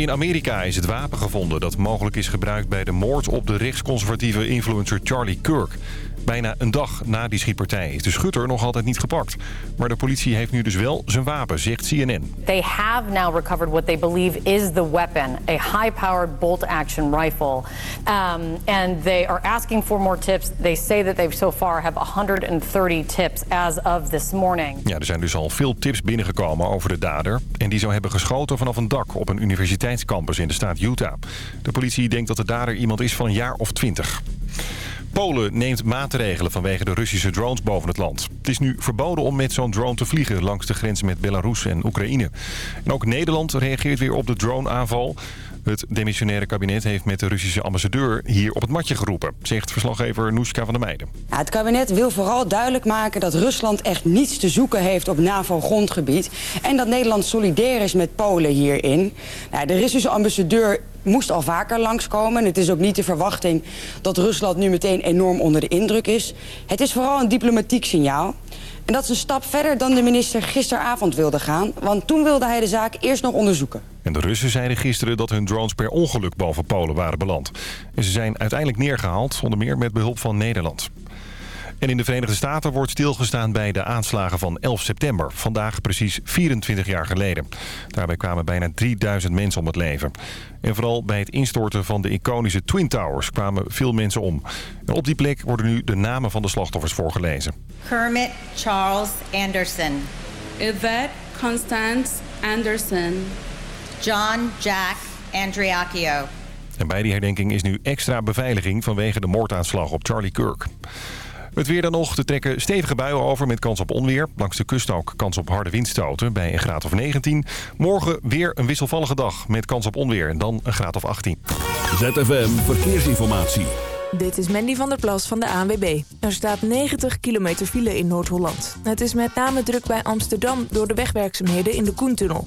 In Amerika is het wapen gevonden dat mogelijk is gebruikt bij de moord op de rechtsconservatieve influencer Charlie Kirk. Bijna een dag na die schietpartij is de schutter nog altijd niet gepakt. Maar de politie heeft nu dus wel zijn wapen, zegt CNN. They have now recovered what they believe is the weapon, a high-powered bolt-action rifle. Um, and they are asking for more tips. They say that they so far have 130 tips as of this morning. Ja, er zijn dus al veel tips binnengekomen over de dader. En die zou hebben geschoten vanaf een dak op een in de staat Utah. De politie denkt dat de dader iemand is van een jaar of twintig. Polen neemt maatregelen vanwege de Russische drones boven het land. Het is nu verboden om met zo'n drone te vliegen langs de grens met Belarus en Oekraïne. En ook Nederland reageert weer op de droneaanval. Het demissionaire kabinet heeft met de Russische ambassadeur hier op het matje geroepen, zegt verslaggever Noeska van der Meijden. Ja, het kabinet wil vooral duidelijk maken dat Rusland echt niets te zoeken heeft op NAVO-grondgebied. En dat Nederland solidair is met Polen hierin. De Russische ambassadeur moest al vaker langskomen. Het is ook niet de verwachting dat Rusland nu meteen enorm onder de indruk is. Het is vooral een diplomatiek signaal. En dat is een stap verder dan de minister gisteravond wilde gaan. Want toen wilde hij de zaak eerst nog onderzoeken. En de Russen zeiden gisteren dat hun drones per ongeluk boven Polen waren beland. En ze zijn uiteindelijk neergehaald, onder meer met behulp van Nederland. En in de Verenigde Staten wordt stilgestaan bij de aanslagen van 11 september. Vandaag precies 24 jaar geleden. Daarbij kwamen bijna 3000 mensen om het leven. En vooral bij het instorten van de iconische Twin Towers kwamen veel mensen om. En op die plek worden nu de namen van de slachtoffers voorgelezen. Kermit Charles Anderson. Yvette Constance Anderson. John Jack Andriacchio. En bij die herdenking is nu extra beveiliging vanwege de moordaanslag op Charlie Kirk. Het weer dan nog. Er trekken stevige buien over met kans op onweer. Langs de kust ook kans op harde windstoten bij een graad of 19. Morgen weer een wisselvallige dag met kans op onweer en dan een graad of 18. ZFM Verkeersinformatie. Dit is Mandy van der Plas van de ANWB. Er staat 90 kilometer file in Noord-Holland. Het is met name druk bij Amsterdam door de wegwerkzaamheden in de Koentunnel.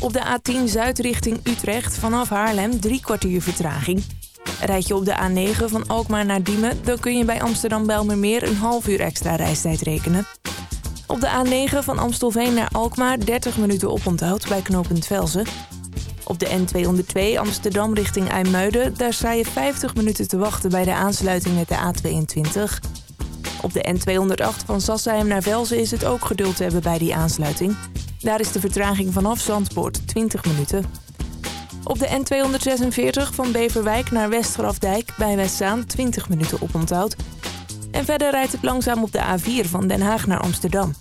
Op de A10 Zuid richting Utrecht vanaf Haarlem drie kwartier vertraging. Rijd je op de A9 van Alkmaar naar Diemen... dan kun je bij Amsterdam-Bijlmermeer een half uur extra reistijd rekenen. Op de A9 van Amstelveen naar Alkmaar 30 minuten oponthoud bij knooppunt Velzen. Op de N202 Amsterdam richting IJmuiden... daar sta je 50 minuten te wachten bij de aansluiting met de A22. Op de N208 van Sassheim naar Velzen is het ook geduld te hebben bij die aansluiting. Daar is de vertraging vanaf Zandpoort 20 minuten. Op de N246 van Beverwijk naar Westgrafdijk bij Westzaan 20 minuten oponthoud. En verder rijdt het langzaam op de A4 van Den Haag naar Amsterdam.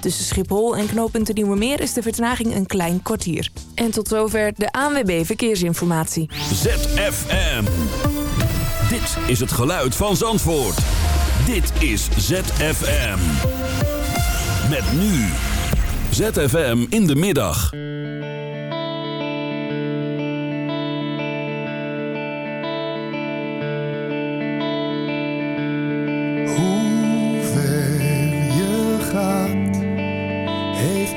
Tussen Schiphol en knooppunt Nieuwe Meer is de vertraging een klein kwartier. En tot zover de ANWB Verkeersinformatie. ZFM. Dit is het geluid van Zandvoort. Dit is ZFM. Met nu. ZFM in de middag.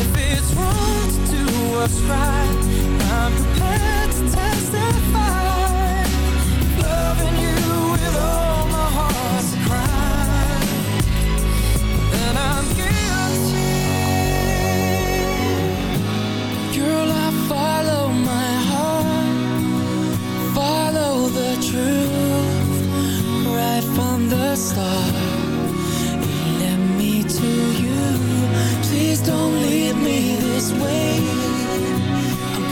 If it's wrong to do what's right, I'm prepared to test it.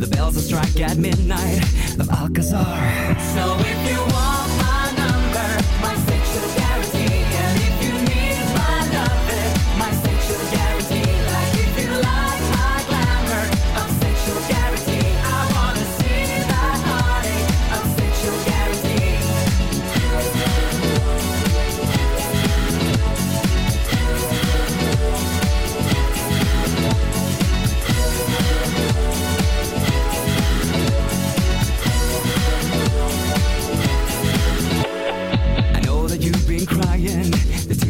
The bells will strike at midnight of Alcazar. So if you want my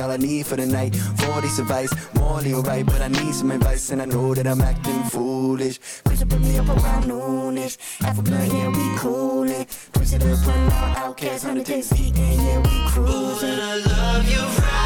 all I need for the night. 40's advice, morally alright, but I need some advice, and I know that I'm acting foolish. Push it, put me up around noonish. Half a blunt, yeah, we coolin'. Push it up, run out, outcast, 100 days deep, yeah, we cruisin'. Ooh, and I love you right.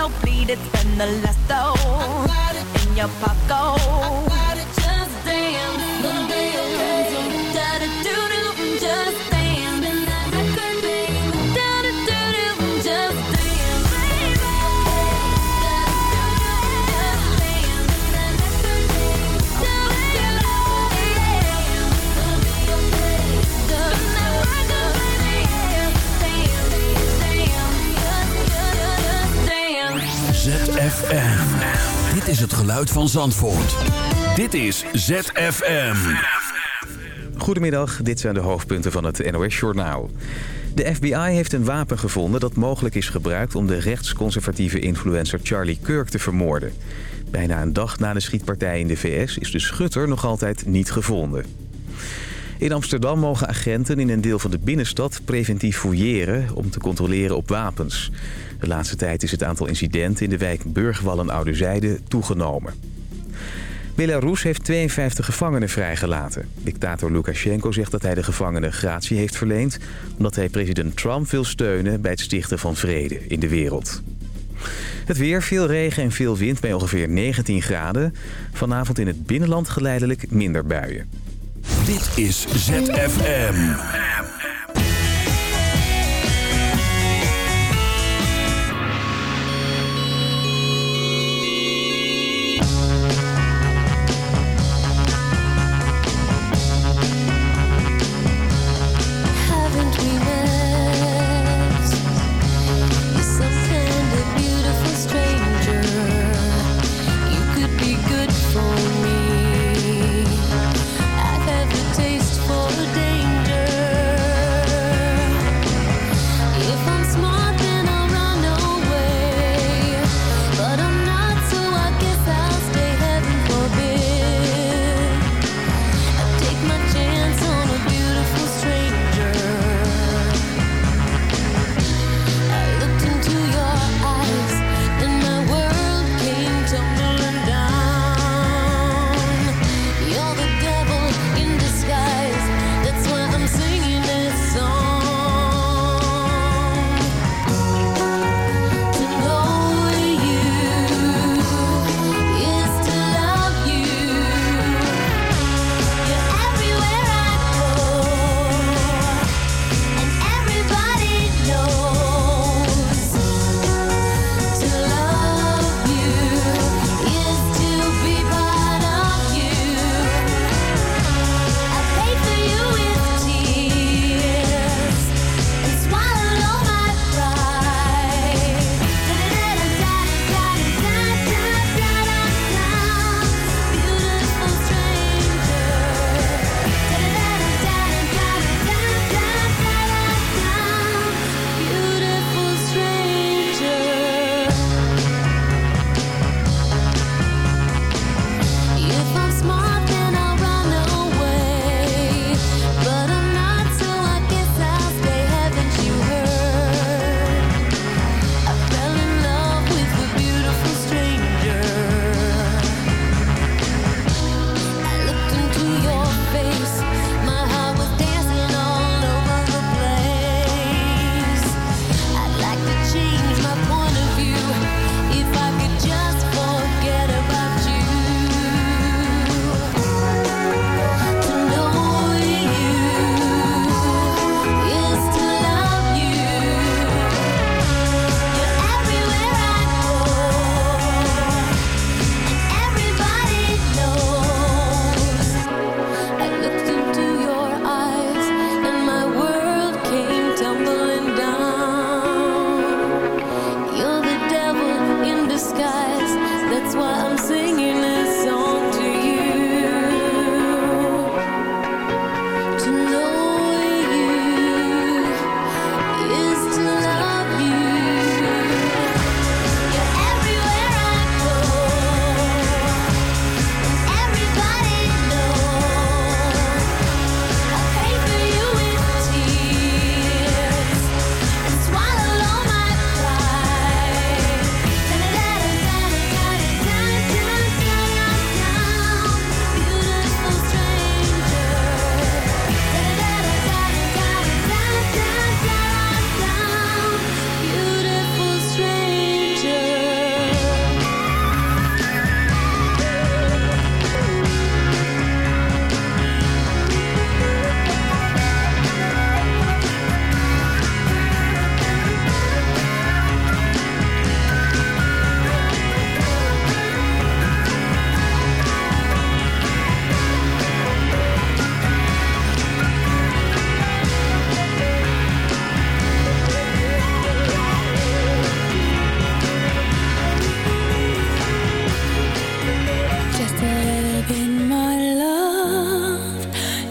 so bleed, it's been the last though. In your pocket. Is het geluid van Zandvoort. Dit is ZFM. Goedemiddag, dit zijn de hoofdpunten van het NOS-journaal. De FBI heeft een wapen gevonden dat mogelijk is gebruikt om de rechtsconservatieve influencer Charlie Kirk te vermoorden. Bijna een dag na de schietpartij in de VS is de schutter nog altijd niet gevonden. In Amsterdam mogen agenten in een deel van de binnenstad preventief fouilleren om te controleren op wapens. De laatste tijd is het aantal incidenten in de wijk Burgwallen-Oudezijde toegenomen. Belarus heeft 52 gevangenen vrijgelaten. Dictator Lukashenko zegt dat hij de gevangenen gratie heeft verleend... omdat hij president Trump wil steunen bij het stichten van vrede in de wereld. Het weer, veel regen en veel wind bij ongeveer 19 graden. Vanavond in het binnenland geleidelijk minder buien. Dit is ZFM.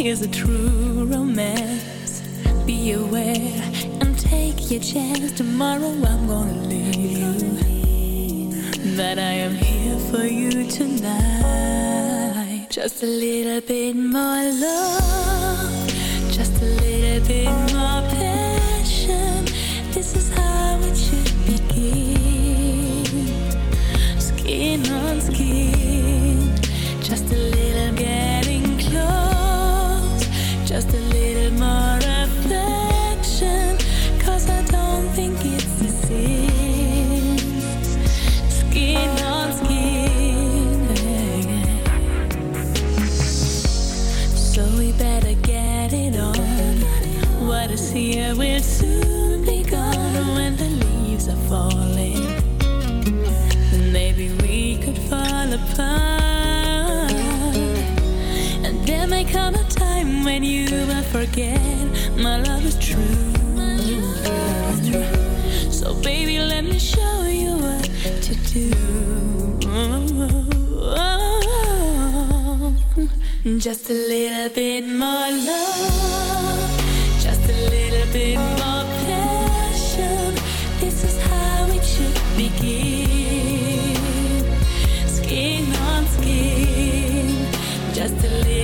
Here's a true romance. Be aware and take your chance. Tomorrow I'm gonna leave. That I am here for you tonight. Just a little bit more love. Just a little bit more passion. This is how it should begin. Skin on skin. When you will forget my love is true. So baby, let me show you what to do. Just a little bit more love, just a little bit more passion. This is how it should begin. Skin on skin, just a little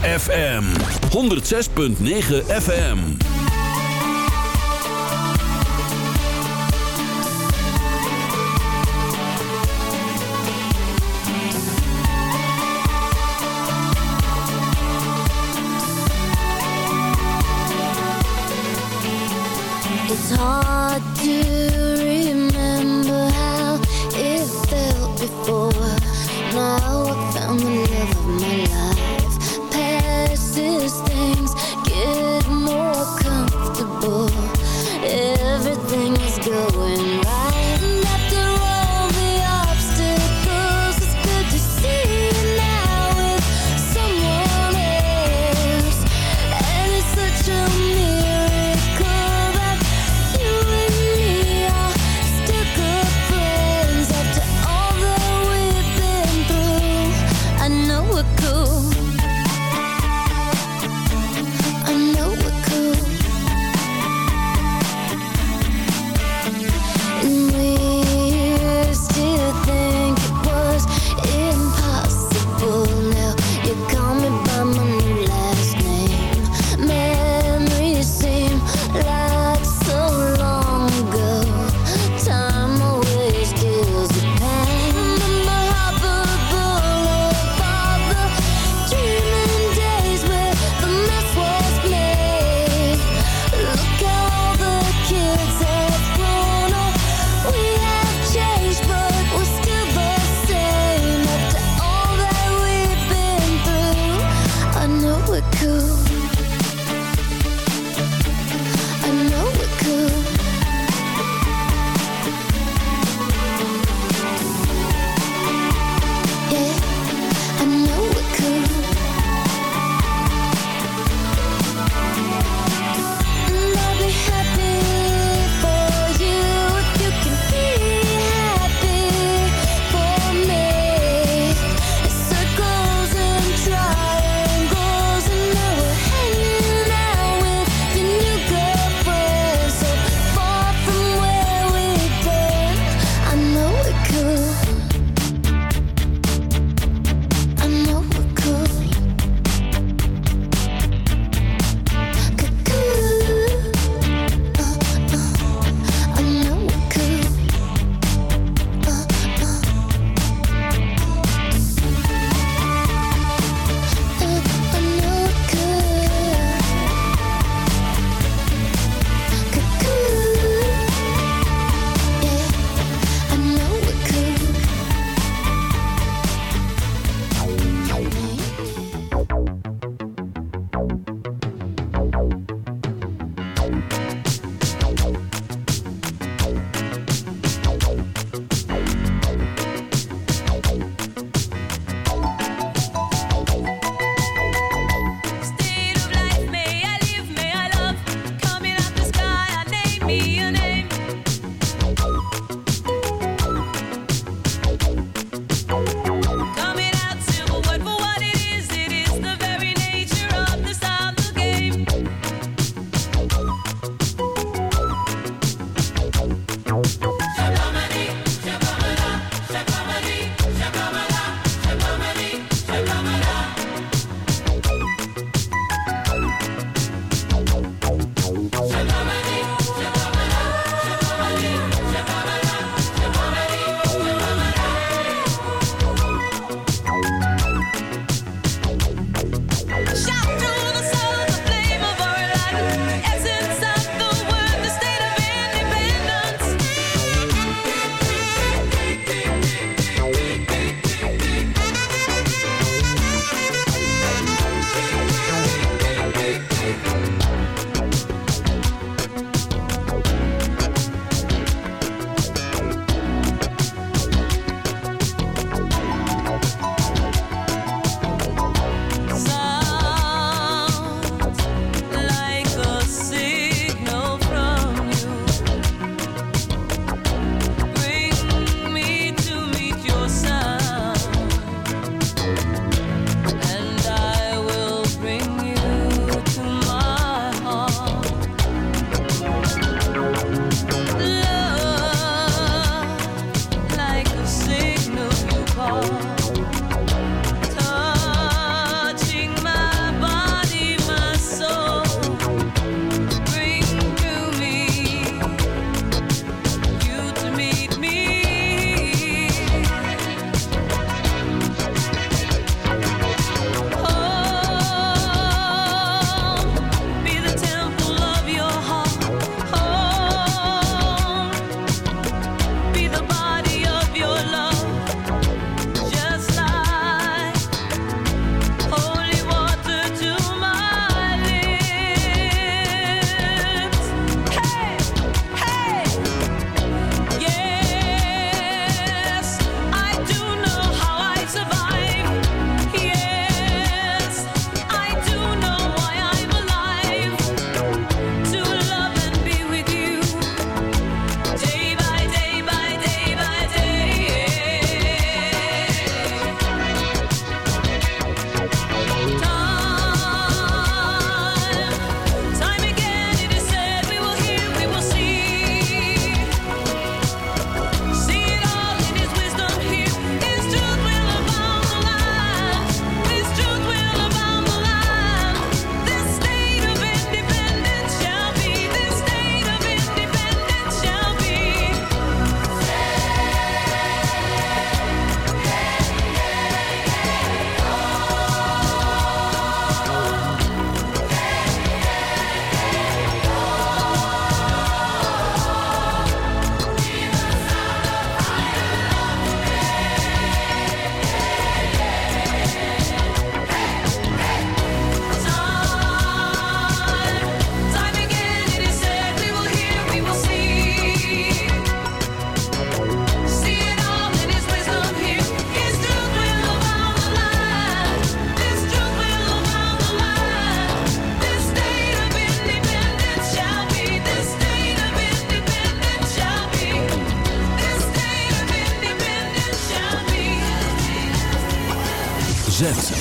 ZFM 106.9 FM.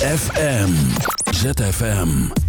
ZFM. ZFM.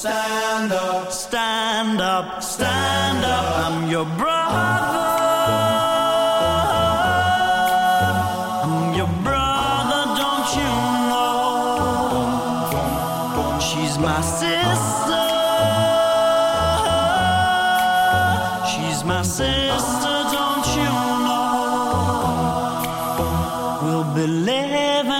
Stand up, stand up, stand up. I'm your brother. I'm your brother, don't you know? She's my sister. She's my sister, don't you know? We'll be living.